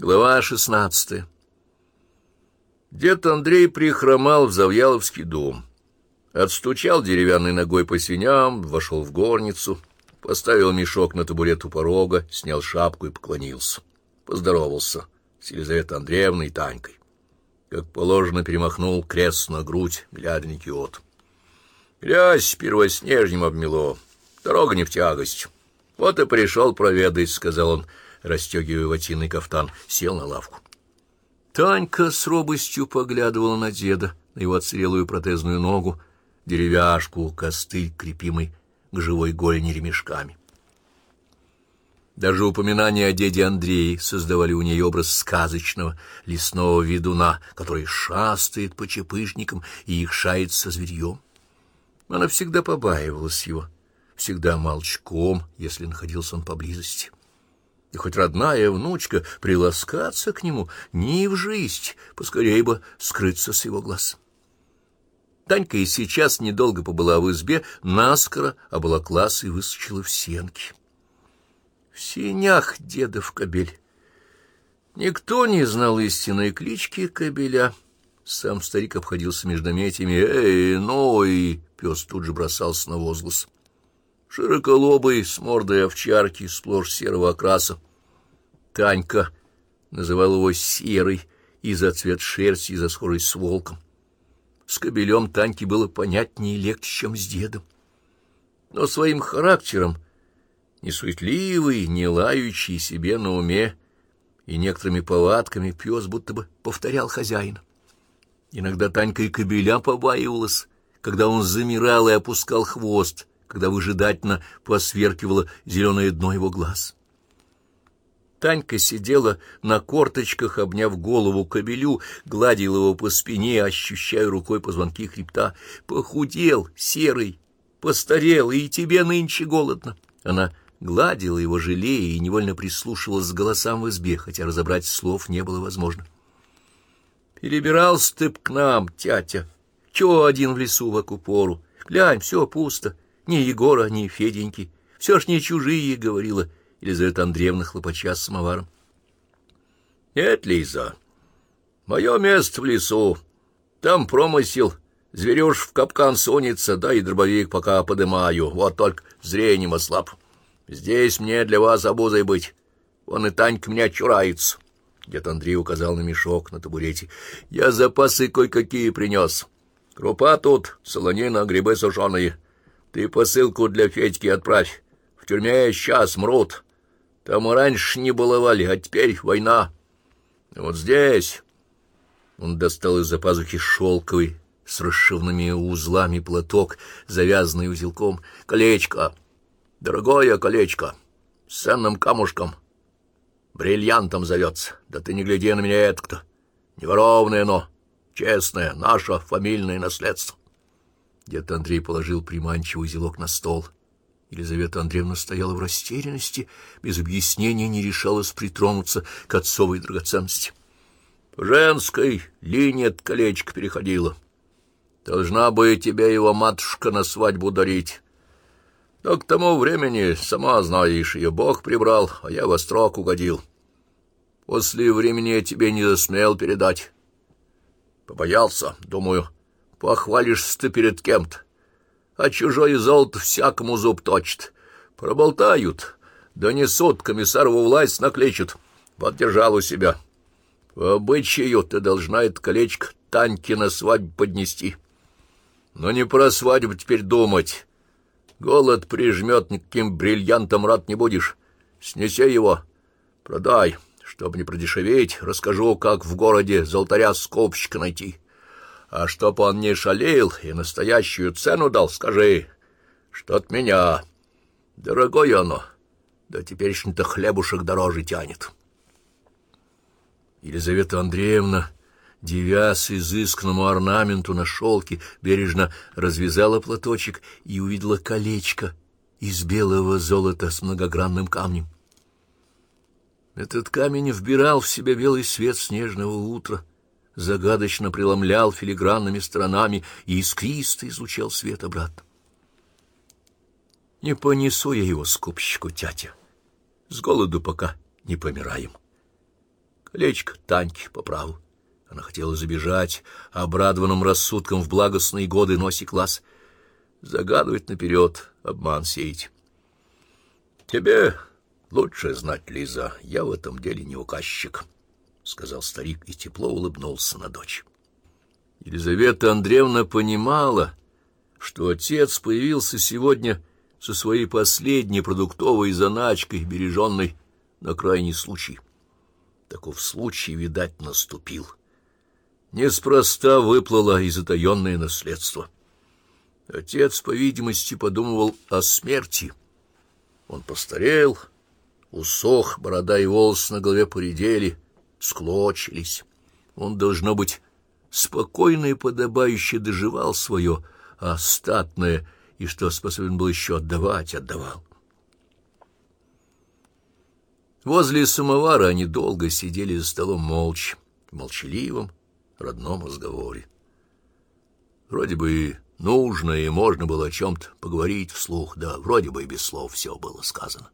Глава шестнадцатая. Дед Андрей прихромал в Завьяловский дом. Отстучал деревянной ногой по свиням, вошел в горницу, поставил мешок на табурет у порога, снял шапку и поклонился. Поздоровался с Елизаветой Андреевной и Танькой. Как положено, перемахнул крест на грудь, глядя на киот. Грязь первоснежнем обмело, дорога не в тягость. Вот и пришел проведать, — сказал он, — расстегивая ватинный кафтан, сел на лавку. Танька с робостью поглядывала на деда, на его отсырелую протезную ногу, деревяшку, костыль, крепимый к живой голени ремешками. Даже упоминания о деде Андрее создавали у нее образ сказочного лесного ведуна, который шастает по чепышникам и их шает со зверьем. Она всегда побаивалась его, всегда молчком, если находился он поблизости и хоть родная внучка приласкаться к нему не в жизнь, поскорее бы скрыться с его глаз. Танька и сейчас недолго побыла в избе, наскоро оболоклась и высочила в сенки. В сенях дедов кобель. Никто не знал истинной клички кобеля. Сам старик обходился междометиями «Эй, ну!» и пес тут же бросался на возглас. Широколобый, с мордой овчарки, сплошь серого окраса. Танька называл его серый и за цвет шерсти, и за скорость с волком. С кобелем Таньке было понятнее и легче, чем с дедом. Но своим характером, не суетливый, не лающий себе на уме, и некоторыми повадками пес будто бы повторял хозяина. Иногда Танька и кобеля побаивалась, когда он замирал и опускал хвост, когда выжидательно посверкивало зеленое дно его глаз. Танька сидела на корточках, обняв голову кобелю, гладила его по спине, ощущая рукой позвонки хребта. Похудел, серый, постарел, и тебе нынче голодно. Она гладила его, жалея, и невольно прислушивалась к голосам в избе, хотя разобрать слов не было возможно. «Перебирался ты к нам, тятя. Чего один в лесу в окупору? Глянь, все пусто. Ни Егора, ни Феденьки. Все ж не чужие, — говорила Елизавета Андреевна, хлопача с самоваром. — Нет, Лиза, мое место в лесу. Там промысел. Зверюш в капкан сунется, да и дробовик пока подымаю. Вот только зрением ослаб. Здесь мне для вас обузой быть. Он и Танька меня чурается. Дед Андрей указал на мешок на табурете. Я запасы кое-какие принес. Крупа тут, солонина, грибы сушеные. Ты посылку для Федьки отправь. В тюрьме сейчас мрут. Там и раньше не баловали, а теперь война. Вот здесь... Он достал из-за пазухи шелковый с расшивными узлами платок, завязанный узелком. Колечко. Дорогое колечко. С ценным камушком. Бриллиантом зовется. Да ты не гляди на меня это-то. Неворовное оно. Честное, наше фамильное наследство. Дед Андрей положил приманчивый узелок на стол. Елизавета Андреевна стояла в растерянности, без объяснения не решалась притронуться к отцовой драгоценности. Женской линии от колечко переходила. Должна бы тебя его матушка на свадьбу дарить. Но к тому времени, сама знаешь, ее Бог прибрал, а я во строк угодил. После времени я тебе не засмел передать. Побоялся, думаю, — Похвалишься ты перед кем-то, а чужое золото всякому зуб точит. Проболтают, донесут, комиссарову власть накличут. Поддержал у себя. По обычаю ты должна это колечко Таньке на свадьбу поднести. Но не про свадьбу теперь думать. Голод прижмет, никаким бриллиантом рад не будешь. Снеси его, продай. Чтоб не продешеветь, расскажу, как в городе золотаря скопщика найти. А чтоб он не шалил и настоящую цену дал, скажи, что от меня. Дорогое оно, да теперь-то хлебушек дороже тянет. Елизавета Андреевна, девясь изысканному орнаменту на шелке, бережно развязала платочек и увидела колечко из белого золота с многогранным камнем. Этот камень вбирал в себя белый свет снежного утра, загадочно преломлял филигранными сторонами и искристо излучал свет обратно. Не понесу я его скупщику, тятя. С голоду пока не помираем. Колечко Таньки по праву. Она хотела забежать обрадованным рассудком в благостные годы носик глаз. Загадывать наперед, обман сеять. Тебе лучше знать, Лиза, я в этом деле не указчик, — сказал старик и тепло улыбнулся на дочь. Елизавета Андреевна понимала, что отец появился сегодня со своей последней продуктовой заначкой, береженной на крайний случай. Таков случай, видать, наступил. Неспроста выплыло и затаенное наследство. Отец, по видимости, подумывал о смерти. Он постарел, усох, борода и волосы на голове поредели, склочились. Он, должно быть, спокойно и подобающе доживал свое остатное, и что способен был еще отдавать, отдавал. Возле самовара они долго сидели за столом молча, в молчаливом, родном разговоре. Вроде бы нужно и можно было о чем-то поговорить вслух, да вроде бы и без слов все было сказано.